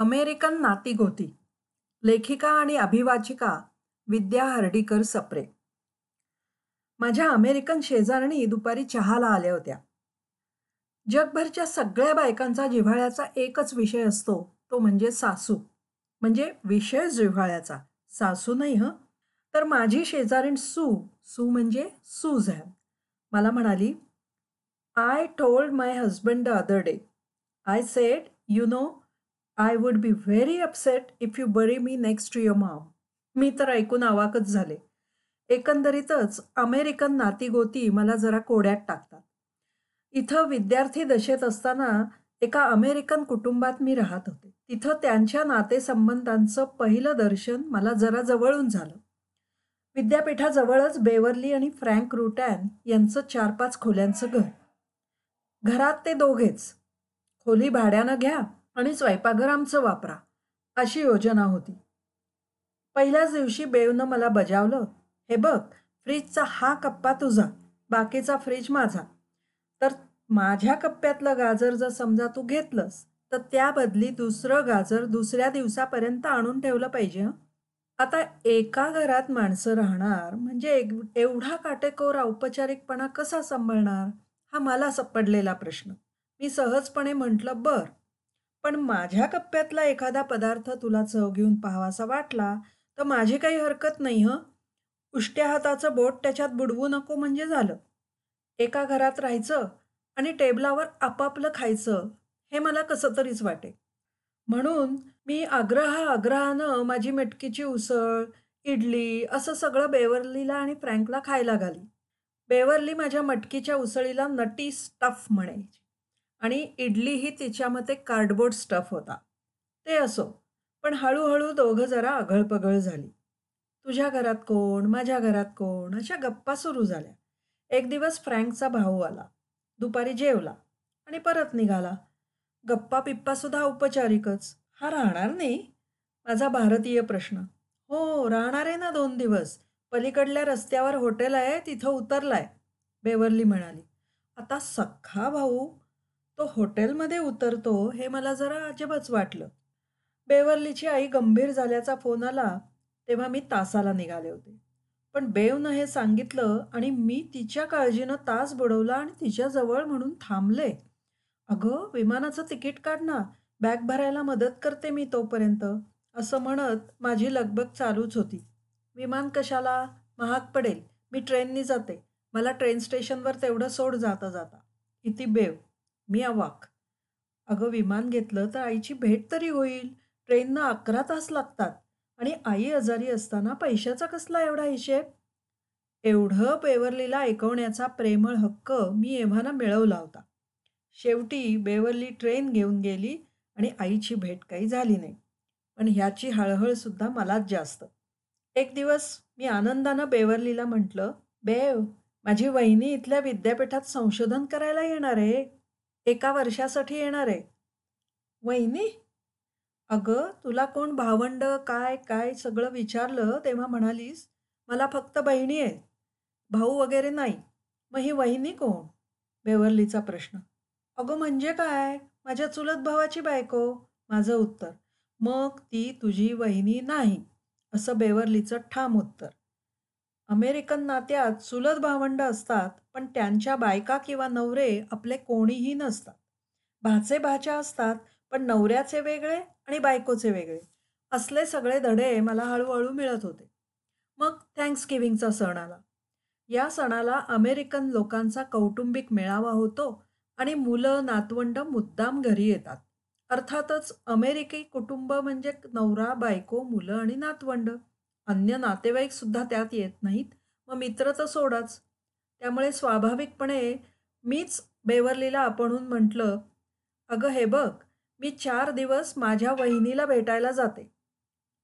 American नातीगोती लेखिका आणि अभिवाचिका विद्या हर्डीकर सप्रे. माझ्या अमेरिकन शेजारणी दुपारी चहाला आल्या होत्या. जगभरच्या सगळ्या बायकांचा जिव्हाळ्याचा एकच विषय असतो तो म्हणजे सासू. म्हणजे विषय जिव्हाळ्याचा. सासू नाही हं? तर माझी शेजारीण सू सू म्हणजे सुझॅन. मला म्हणाली I told my husband the other day. I said you know I would be very upset if you bury me next to your mom मी तर ऐकून आवाकच झाले. एकंदरीतच अमेरिकन नातीगोती मला जरा कोड्यात टाकतात. इथं विद्यार्थी दशेत असताना एका अमेरिकन कुटुंबात मी राहत होते. तिथं त्यांच्या नातेसंबंधांचं पहिलं दर्शन मला जरा जवळून झालं. विद्यापीठाजवळच बेवर्ली आणि फ्रँक रुटॅन यांचं चार पाच खोल्यांचं घर. घरात ते दोघेच. खोली भाड्यानं घ्या आणि स्वयंपाकघर आमचं वापरा अशी योजना होती. पहिल्याच दिवशी बेवनं मला बजावलं हे बघ फ्रीजचा हा कप्पा तुझा बाकीचा फ्रीज माझा. तर माझ्या कप्प्यातलं गाजर जर समजा तू घेतलंस तर त्याबदली दुसरं गाजर दुसऱ्या दिवसापर्यंत आणून ठेवलं पाहिजे आता एका घरात माणसं राहणार म्हणजे एक एवढा काटेकोर औपचारिकपणा कसा सांभाळणार हा मला पडलेला प्रश्न. मी सहजपणे म्हटलं बरं पण माझ्या कप्प्यातला एखादा पदार्थ तुला चव घेऊन पाहावासा वाटला तर माझी काही हरकत नाही हं? उष्ट्या हाताचं बोट त्याच्यात बुडवू नको म्हणजे झालं. एका घरात राहायचं आणि टेबलावर आपापलं खायचं हे मला कसं तरीच वाटे. म्हणून मी आग्रह आग्रहानं माझी मटकीची उसळ इडली असं सगळं बेवरलीला आणि फ्रँकला खायला घाली. बेवरली माझ्या मटकीच्या उसळीला नटी स्टफ म्हणायची. आणि इडली ही तिच्या मते कार्डबोर्ड स्टफ होता. ते असो पण हळूहळू दोघं जरा आघळपगळ झाली. तुझ्या घरात कोण? माझ्या घरात कोण? अशा गप्पा सुरू झाल्या. एक दिवस फ्रँकचा भाऊ आला. दुपारी जेवला आणि परत निघाला. गप्पा पिप्पासुद्धा औपचारिकच. हा राहणार नाही? माझा भारतीय प्रश्न. हो राहणार आहे ना दोन दिवस. पलीकडल्या रस्त्यावर हॉटेल आहे तिथं उतरलाय बेवर्ली म्हणाली. आता सख्खा भाऊ तो हॉटेलमध्ये उतरतो हे मला जरा अजबच वाटलं. बेवर्लीची आई गंभीर झाल्याचा फोन आला तेव्हा मी तासाला निघाले होते. पण बेवनं हे सांगितलं आणि मी तिच्या काळजीनं तास बुडवला आणि तिच्याजवळ म्हणून थांबले. अगं विमानाचं तिकीट काढ ना बॅग भरायला मदत करते मी तोपर्यंत असं म्हणत माझी लगबग चालूच होती. विमान कशाला? महाग पडेल. मी ट्रेननी जाते. मला ट्रेन स्टेशनवर तेवढं सोड जाता जाता. किती बेव. मी अवाक. अगं विमान घेतलं तर आईची भेट तरी होईल. ट्रेननं अकरा तास लागतात. आणि आई आजारी असताना पैशाचा कसला एवढा हिशेब? एवढं बेवर्लीला ऐकवण्याचा प्रेमळ हक्क मी एव्हाना मिळवला होता. शेवटी बेवर्ली ट्रेन घेऊन गेली आणि आईची भेट काही झाली नाही. पण ह्याची हळहळसुद्धा मलाच जास्त. एक दिवस मी आनंदानं बेवर्लीला म्हटलं बेव माझी वहिनी इथल्या विद्यापीठात संशोधन करायला येणार आहे. एका वर्षासाठी येणार आहे. वहिनी अगं तुला कोण भावंड काय काय सगळं विचारलं तेव्हा म्हणालीस मला फक्त बहिणी आहे भाऊ वगैरे नाही. मग ही वहिनी कोण? बेवर्लीचा प्रश्न. अगं म्हणजे काय? माझ्या चुलत भावाची बायको. माझं उत्तर. मग ती तुझी वहिनी नाही. असं बेवर्लीचं ठाम उत्तर. अमेरिकन नात्यात चुलत भावंड असतात पण त्यांच्या बायका किंवा नवरे आपले कोणीही नसतात. भाचे भाच्या असतात पण नवऱ्याचे वेगळे आणि बायकोचे वेगळे. असले सगळे धडे मला हळूहळू मिळत होते. मग थँक्स गिव्हिंगचा सण आला. या सणाला अमेरिकन लोकांचा कौटुंबिक मेळावा होतो आणि मुलं नातवंड मुद्दाम घरी येतात. अर्थातच अमेरिकी कुटुंब म्हणजे नवरा बायको मुलं आणि नातवंड. अन्य नातेवाईक सुद्धा त्यात येत नाहीत. मग मित्र तर सोडाच. त्यामुळे स्वाभाविकपणे मीच बेवरलीला आपणहून म्हटलं अगं हे बघ मी चार दिवस माझ्या वहिनीला भेटायला जाते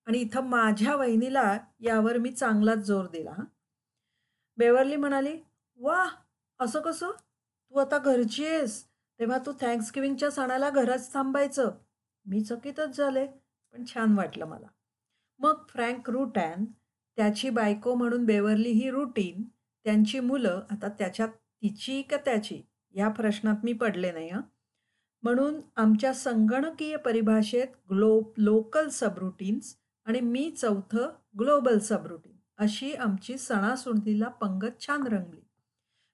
आणि इथं माझ्या वहिनीला यावर मी चांगलाच जोर दिला बेवरली म्हणाली वा असं कसं? तू आता घरची आहेस. तेव्हा तू थँक्सगिव्हिंगच्या सणाला घरच थांबायचं. मी चकितच झाले पण छान वाटलं मला. मग फ्रँक रूटॅन त्याची बायको म्हणून बेवरली ही रुटीन त्यांची मुलं आता त्याच्यात तिची का त्याची या प्रश्नात मी पडले नाही हं म्हणून आमच्या संगणकीय परिभाषेत ग्लो लोकल सबरुटीन्स आणि मी चौथं ग्लोबल सबरुटीन अशी आमची सणासुदीला पंगत छान रंगली.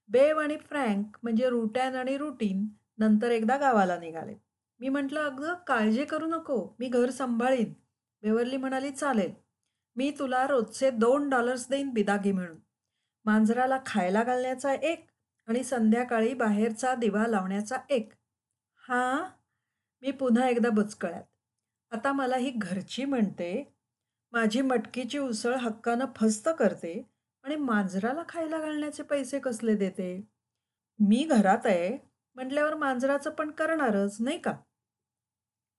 बेव आणि फ्रँक म्हणजे रुटॅन आणि रुटीन नंतर एकदा गावाला निघाले. मी म्हटलं, "अगं काळजी करू नको, मी घर सांभाळीन." बेवर्ली म्हणाली, "चालेल, मी तुला रोजचे दोन डॉलर्स देईन बिदागी म्हणून. मांजराला खायला घालण्याचा एक आणि संध्याकाळी बाहेरचा दिवा लावण्याचा एक." "हां?" मी पुन्हा एकदा बुचकळ्यात. आता मला ही घरची म्हणते, माझी मटकीची उसळ हक्कानं फस्त करते आणि मांजराला खायला घालण्याचे पैसे कसले देते? मी घरात आहे म्हटल्यावर मांजराचं पण करणारच, नाही का?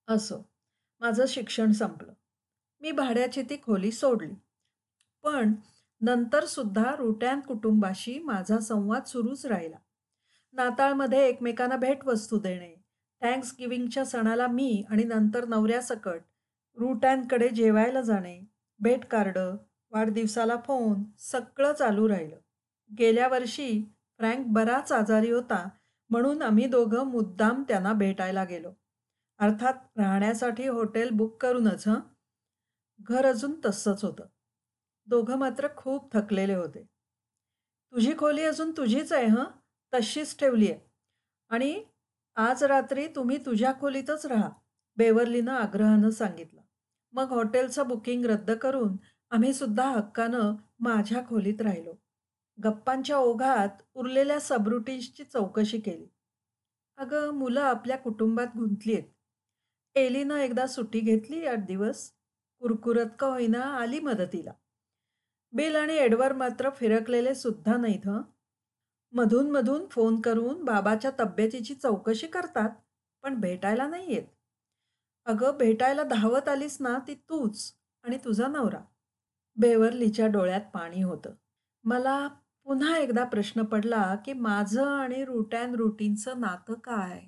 असो, माझं शिक्षण संपलं. मी भाड्याची ती खोली सोडली. पण नंतरसुद्धा रुट्यान कुटुंबाशी माझा संवाद सुरूच राहिला. नाताळमध्ये एकमेकांना भेटवस्तू देणे, थँक्स गिव्हिंगच्या सणाला मी आणि नंतर नवऱ्यासकट रुट्यांकडे जेवायला जाणे, भेट कार्ड, वाढदिवसाला फोन सगळं चालू राहिलं. गेल्या वर्षी फ्रँक बराच आजारी होता म्हणून आम्ही दोघं मुद्दाम त्यांना भेटायला गेलो. अर्थात राहण्यासाठी हॉटेल बुक करूनच हं. घर अजून तसंच होतं. दोघं मात्र खूप थकलेले होते. "तुझी खोली अजून तुझीच आहे हं, तशीच ठेवली आहे. आणि आज रात्री तुम्ही तुझ्या खोलीतच राहा," बेवरलीनं आग्रहानं सांगितलं. मग हॉटेलचं बुकिंग रद्द करून आम्ही सुद्धा हक्कानं माझ्या खोलीत राहिलो. गप्पांच्या ओघात उरलेल्या सबरुटीन्सची चौकशी केली. अगं मुलं आपल्या कुटुंबात गुंतली आहेत एलीनं एकदा सुट्टी घेतली आठ दिवस. कुरकुरत का होईना आली मदतीला. बिल आणि एडवर्ड मात्र फिरकलेले सुद्धा नाहीत मधून मधून फोन करून बाबाच्या तब्येतीची चौकशी करतात, पण भेटायला नाही येत. अगं भेटायला धावत आलीस ना ती तूच आणि तुझा नवरा. बेवरलीच्या डोळ्यात पाणी होतं. मला पुन्हा एकदा प्रश्न पडला की माझं आणि रुटॅन रुटीनचं नातं काय?